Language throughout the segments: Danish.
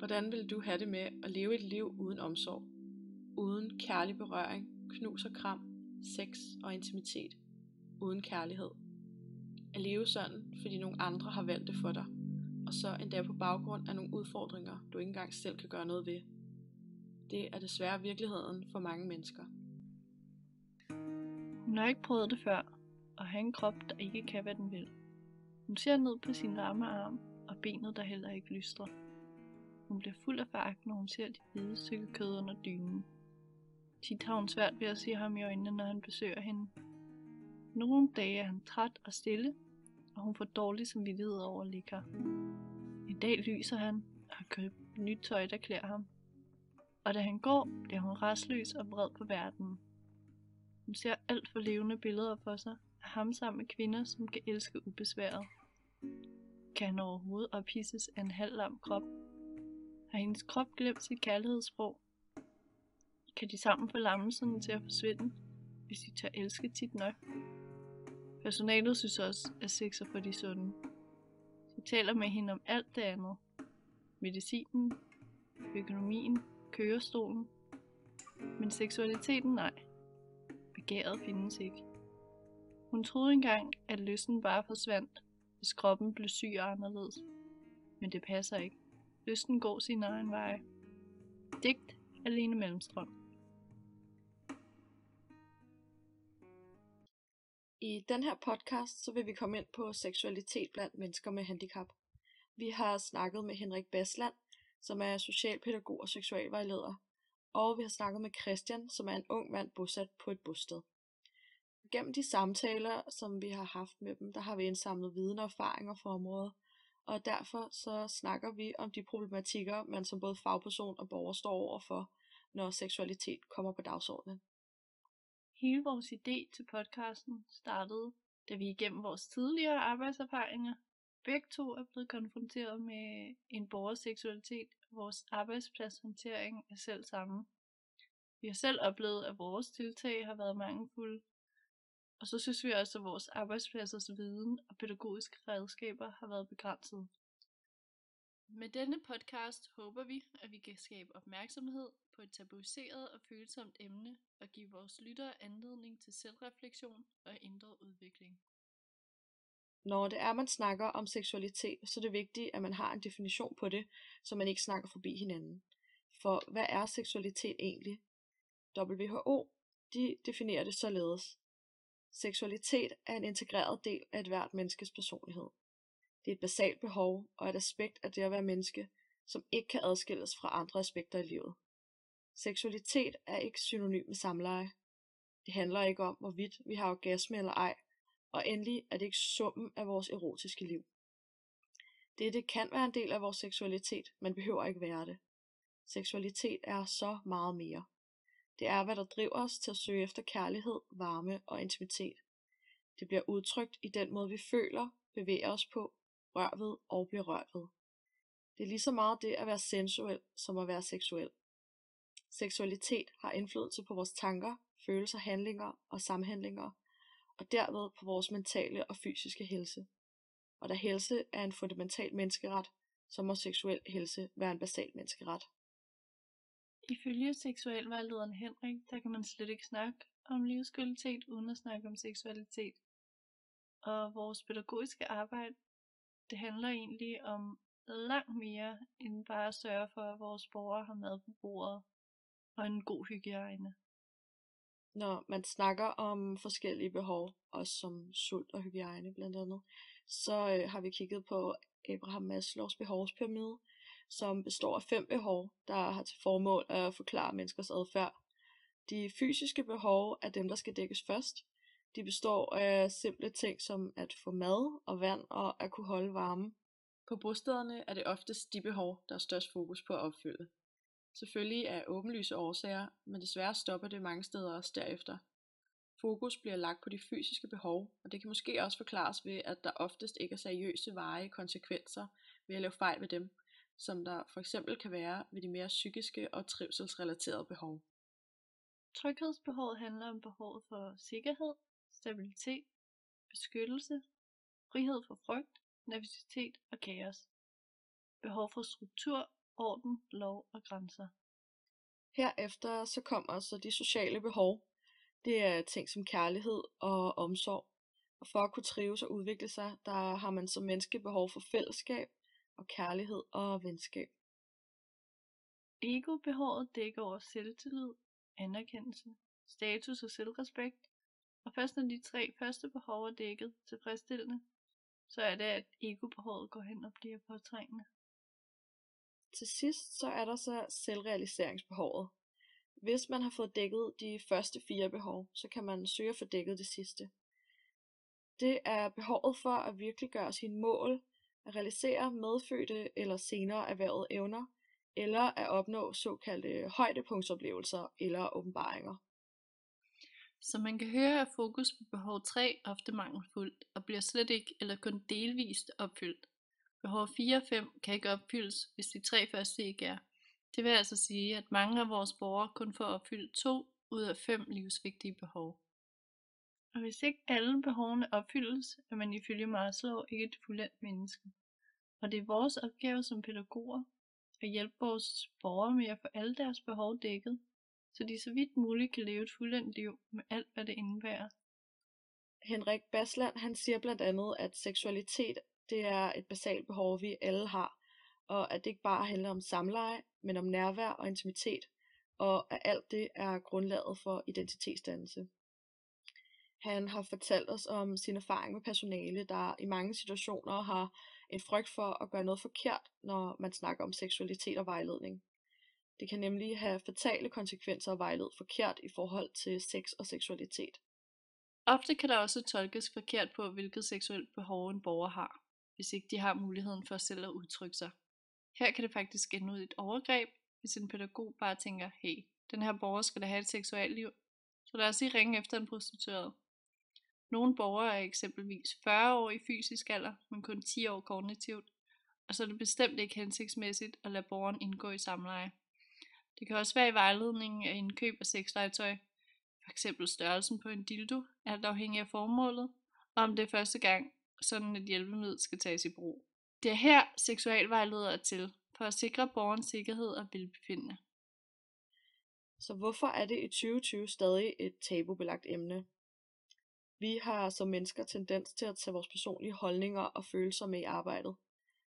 Hvordan vil du have det med at leve et liv uden omsorg? Uden kærlig berøring, knus og kram, sex og intimitet. Uden kærlighed. At leve sådan, fordi nogle andre har valgt det for dig. Og så endda på baggrund af nogle udfordringer, du ikke engang selv kan gøre noget ved. Det er desværre virkeligheden for mange mennesker. Hun har ikke prøvet det før, og har en krop, der ikke kan, hvad den vil. Hun ser ned på sin varme arm, og benet, der heller ikke lystrer. Hun bliver fuld af foragt, når hun ser de hvide stykke kød under dynen. Tit har hun svært ved at se ham i øjnene, når han besøger hende. Nogle dage er han træt og stille, og hun får dårlig samvittighed over at ligge her. En dag lyser han og har købt nyt tøj, der klæder ham. Og da han går, bliver hun restløs og vred på verden. Hun ser alt for levende billeder for sig af ham sammen med kvinder, som kan elske ubesværet. Kan han overhovedet ophidses af en halv lam krop? Har hendes krop glemt sit kærlighedssprog? Kan de sammen få lammelserne til at forsvinde, hvis de tør elske tit nok? Personalet synes også, at sex er for de sunde. De taler med hende om alt det andet. Medicinen, økonomien, kørestolen. Men seksualiteten nej. Begæret findes ikke. Hun troede engang, at lysten bare forsvandt, hvis kroppen blev syg og anderledes. Men det passer ikke. Lysten går sin egen vej. Digt alene Mellemstrøm. I den her podcast, så vil vi komme ind på seksualitet blandt mennesker med handicap. Vi har snakket med Henrik Basland, som er socialpædagog og seksualvejleder, og vi har snakket med Christian, som er en ung mand bosat på et bosted. Gennem de samtaler, som vi har haft med dem, der har vi indsamlet viden og erfaringer fra området, og derfor så snakker vi om de problematikker, man som både fagperson og borger står overfor, når seksualitet kommer på dagsordenen. Hele vores idé til podcasten startede, da vi igennem vores tidligere arbejdserfaringer begge to er blevet konfronteret med en borgers seksualitet vores arbejdspladshåndtering er selv samme. Vi har selv oplevet, at vores tiltag har været mangelfulde, og så synes vi også, at vores arbejdspladsers viden og pædagogiske redskaber har været begrænset. Med denne podcast håber vi, at vi kan skabe opmærksomhed på et tabuiseret og følsomt emne og give vores lyttere anledning til selvreflektion og indre udvikling. Når det er, man snakker om seksualitet, så er det vigtigt, at man har en definition på det, så man ikke snakker forbi hinanden. For hvad er seksualitet egentlig? WHO de definerer det således. Seksualitet er en integreret del af et hvert menneskes personlighed. Det er et basalt behov og et aspekt af det at være menneske, som ikke kan adskilles fra andre aspekter i livet. Seksualitet er ikke synonym med samleje. Det handler ikke om, hvorvidt vi har orgasme eller ej, og endelig er det ikke summen af vores erotiske liv. Dette kan være en del af vores seksualitet, men behøver ikke være det. Seksualitet er så meget mere. Det er, hvad der driver os til at søge efter kærlighed, varme og intimitet. Det bliver udtrykt i den måde, vi føler, bevæger os på, rør ved og bliver rørt ved. Det er lige så meget det at være sensuel, som at være seksuel. Seksualitet har indflydelse på vores tanker, følelser, handlinger og samhandlinger, og derved på vores mentale og fysiske helse. Og da helse er en fundamental menneskeret, så må seksuel helse være en basal menneskeret. Ifølge seksualvejlederen Henrik, der kan man slet ikke snakke om livskvalitet uden at snakke om seksualitet. Og vores pædagogiske arbejde, det handler egentlig om langt mere end bare at sørge for, at vores borgere har mad på bordet og en god hygiejne. Når man snakker om forskellige behov, også som sult og hygiejne blandt andet, så øh, har vi kigget på Abraham Maslows behovspyramide, som består af fem behov, der har til formål at forklare menneskers adfærd. De fysiske behov er dem, der skal dækkes først. De består af simple ting som at få mad og vand og at kunne holde varme. På bostederne er det oftest de behov, der er størst fokus på at opfylde. Selvfølgelig af åbenlyse årsager, men desværre stopper det mange steder også derefter. Fokus bliver lagt på de fysiske behov, og det kan måske også forklares ved, at der oftest ikke er seriøse veje konsekvenser ved at lave fejl ved dem, som der for eksempel kan være ved de mere psykiske og trivselsrelaterede behov. Tryghedsbehovet handler om behovet for sikkerhed, stabilitet, beskyttelse, frihed for frygt, nervøsitet og kaos. Behov for struktur, orden, lov og grænser. Herefter så kommer så de sociale behov. Det er ting som kærlighed og omsorg. Og for at kunne trives og udvikle sig, der har man som menneske behov for fællesskab og kærlighed og venskab. Ego-behovet dækker over selvtillid, anerkendelse, status og selvrespekt, og først når de tre første behov er dækket tilfredsstillende, så er det, at ego-behovet går hen og bliver påtrængende. Til sidst så er der så selvrealiseringsbehovet. Hvis man har fået dækket de første fire behov, så kan man søge at få dækket det sidste. Det er behovet for at virkelig gøre sine mål, realisere medfødte eller senere erhvervede evner, eller at opnå såkaldte højdepunktsoplevelser eller åbenbaringer. Som man kan høre er fokus på behov 3 ofte mangelfuldt og bliver slet ikke eller kun delvist opfyldt. Behov 4 og 5 kan ikke opfyldes, hvis de tre første ikke er. Det vil altså sige, at mange af vores borgere kun får opfyldt to ud af fem livsvigtige behov. Og hvis ikke alle behovene opfyldes, er man ifølge Maslow ikke et fuldendt menneske. Og det er vores opgave som pædagoger at hjælpe vores borgere med at få alle deres behov dækket, så de så vidt muligt kan leve et fuldendt liv med alt, hvad det indebærer. Henrik Basland han siger blandt andet, at seksualitet det er et basalt behov, vi alle har, og at det ikke bare handler om samleje, men om nærvær og intimitet, og at alt det er grundlaget for identitetsdannelse. Han har fortalt os om sin erfaring med personale, der i mange situationer har en frygt for at gøre noget forkert, når man snakker om seksualitet og vejledning. Det kan nemlig have fatale konsekvenser at vejlede forkert i forhold til sex og seksualitet. Ofte kan der også tolkes forkert på, hvilket seksuelt behov en borger har, hvis ikke de har muligheden for selv at udtrykke sig. Her kan det faktisk ende ud i et overgreb, hvis en pædagog bare tænker, hey, den her borger skal da have et seksuelt liv, så lad os lige ringe efter en prostitueret. Nogle borgere er eksempelvis 40 år i fysisk alder, men kun 10 år kognitivt, og så er det bestemt ikke hensigtsmæssigt at lade borgeren indgå i samleje. Det kan også være i vejledningen af indkøb af sexlegetøj, f.eks. størrelsen på en dildo, alt afhængig af formålet, og om det er første gang, sådan et hjælpemiddel skal tages i brug. Det er her seksualvejledere er til, for at sikre borgerens sikkerhed og velbefindende. Så hvorfor er det i 2020 stadig et tabubelagt emne? Vi har som mennesker tendens til at tage vores personlige holdninger og følelser med i arbejdet.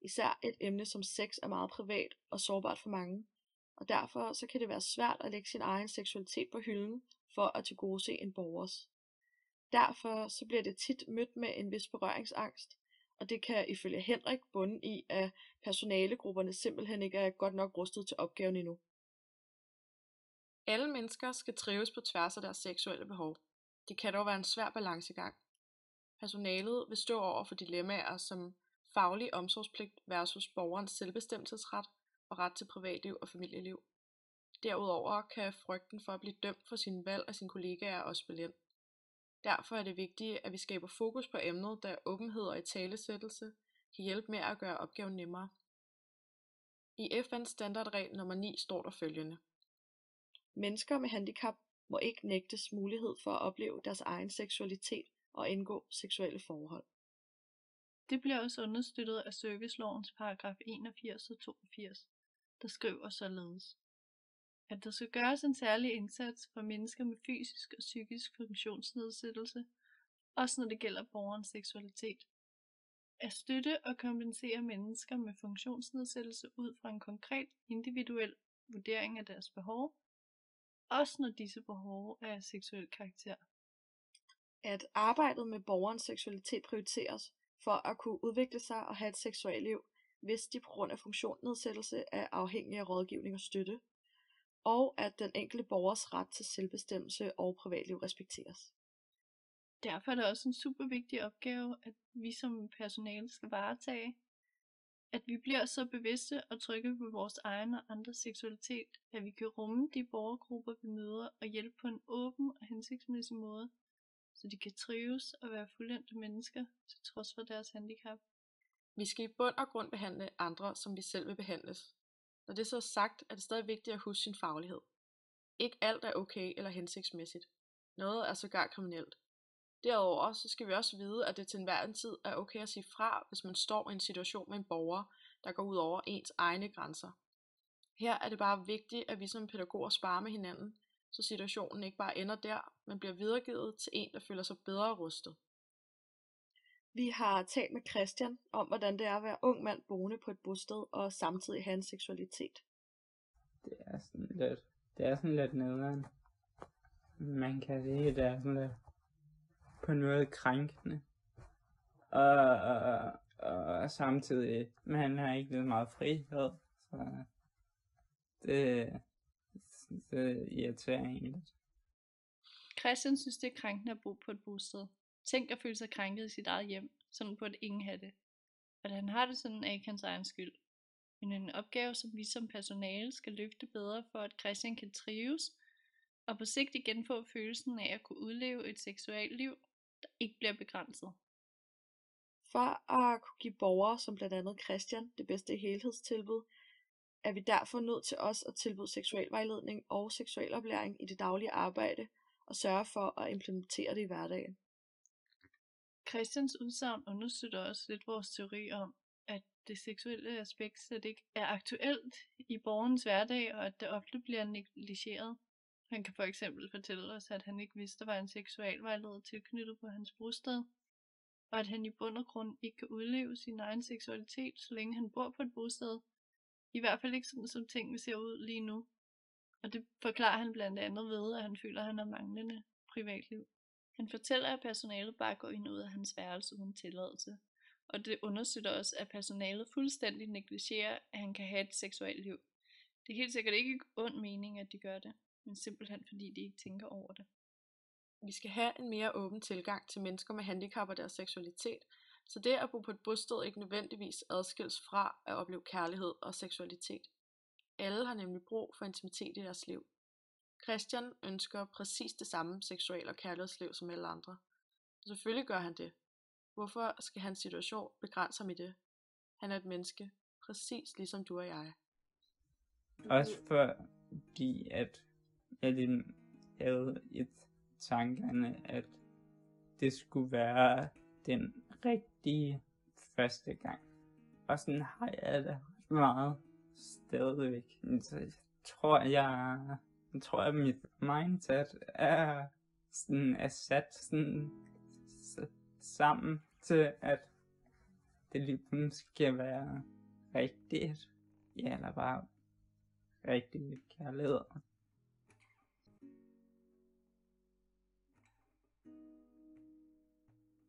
Især et emne som sex er meget privat og sårbart for mange, og derfor så kan det være svært at lægge sin egen seksualitet på hylden for at tilgodese en borgers. Derfor så bliver det tit mødt med en vis berøringsangst, og det kan ifølge Henrik bunde i, at personalegrupperne simpelthen ikke er godt nok rustet til opgaven endnu. Alle mennesker skal trives på tværs af deres seksuelle behov. Det kan dog være en svær balancegang. Personalet vil stå over for dilemmaer som faglig omsorgspligt versus borgerens selvbestemmelsesret og ret til privatliv og familieliv. Derudover kan frygten for at blive dømt for sine valg af sine kollegaer også spille ind. Derfor er det vigtigt, at vi skaber fokus på emnet, da åbenhed og italesættelse kan hjælpe med at gøre opgaven nemmere. I FN's standardregel nummer 9 står der følgende. Mennesker med handicap må ikke nægtes mulighed for at opleve deres egen seksualitet og indgå seksuelle forhold. Det bliver også understøttet af servicelovens paragraf 81 og 82, der skriver således, at der skal gøres en særlig indsats for mennesker med fysisk og psykisk funktionsnedsættelse, også når det gælder borgerens seksualitet. At støtte og kompensere mennesker med funktionsnedsættelse ud fra en konkret individuel vurdering af deres behov, også når disse behov er af seksuel karakter. At arbejdet med borgerens seksualitet prioriteres for at kunne udvikle sig og have et seksuelt liv, hvis de på grund af funktionsnedsættelse er afhængige af rådgivning og støtte, og at den enkelte borgers ret til selvbestemmelse og privatliv respekteres. Derfor er det også en super vigtig opgave, at vi som personale skal varetage, at vi bliver så bevidste og trygge på vores egen og andres seksualitet, at vi kan rumme de borgergrupper, vi møder, og hjælpe på en åben og hensigtsmæssig måde, så de kan trives og være fuldendte mennesker til trods for deres handicap. Vi skal i bund og grund behandle andre, som vi selv vil behandles. Når det så er sagt, er det stadig vigtigt at huske sin faglighed. Ikke alt er okay eller hensigtsmæssigt. Noget er sågar kriminelt. Derudover så skal vi også vide, at det til enhver tid er okay at sige fra, hvis man står i en situation med en borger, der går ud over ens egne grænser. Her er det bare vigtigt, at vi som pædagoger sparer med hinanden, så situationen ikke bare ender der, men bliver videregivet til en, der føler sig bedre rustet. Vi har talt med Christian om, hvordan det er at være ung mand boende på et bosted og samtidig have en seksualitet. Det er sådan lidt, det er sådan lidt nederen. Man kan sige, det er sådan lidt på en måde krænkende. Og, og, og samtidig, man har ikke lidt meget frihed, så det, det irriterer egentlig. Christian synes, det er krænkende at bo på et bosted. Tænk at føle sig krænket i sit eget hjem, sådan på et ingen have det. At han har det sådan er ikke hans egen skyld. Men en opgave, som vi som personale skal løfte bedre for, at Christian kan trives, og på sigt igen få følelsen af at kunne udleve et seksuelt liv, der ikke bliver begrænset. For at kunne give borgere som blandt andet Christian det bedste helhedstilbud, er vi derfor nødt til os at tilbyde seksualvejledning og seksualoplæring i det daglige arbejde og sørge for at implementere det i hverdagen. Christians udsagn understøtter også lidt vores teori om, at det seksuelle aspekt slet ikke er aktuelt i borgerens hverdag, og at det ofte bliver negligeret. Han kan for eksempel fortælle os, at han ikke vidste, der var en seksualvejleder tilknyttet på hans bosted, og at han i bund og grund ikke kan udleve sin egen seksualitet, så længe han bor på et bosted. I hvert fald ikke sådan, som tingene ser ud lige nu. Og det forklarer han blandt andet ved, at han føler, at han har manglende privatliv. Han fortæller, at personalet bare går ind og ud af hans værelse uden tilladelse. Og det understøtter også, at personalet fuldstændig negligerer, at han kan have et seksuelt liv. Det er helt sikkert ikke ond mening, at de gør det, men simpelthen fordi de ikke tænker over det. Vi skal have en mere åben tilgang til mennesker med handicap og deres seksualitet, så det at bo på et bosted ikke nødvendigvis adskilles fra at opleve kærlighed og seksualitet. Alle har nemlig brug for intimitet i deres liv. Christian ønsker præcis det samme seksual- og kærlighedsliv som alle andre. Og selvfølgelig gør han det. Hvorfor skal hans situation begrænse ham i det? Han er et menneske, præcis ligesom du og jeg. Også fordi, at jeg lige havde et tankerne, at det skulle være den rigtige første gang. Og sådan har jeg det meget stadigvæk. Så jeg tror, jeg, jeg tror, at mit mindset er sådan er sat sådan sammen til, at det lige skal være rigtigt. Ja, eller bare rigtig kærlighed.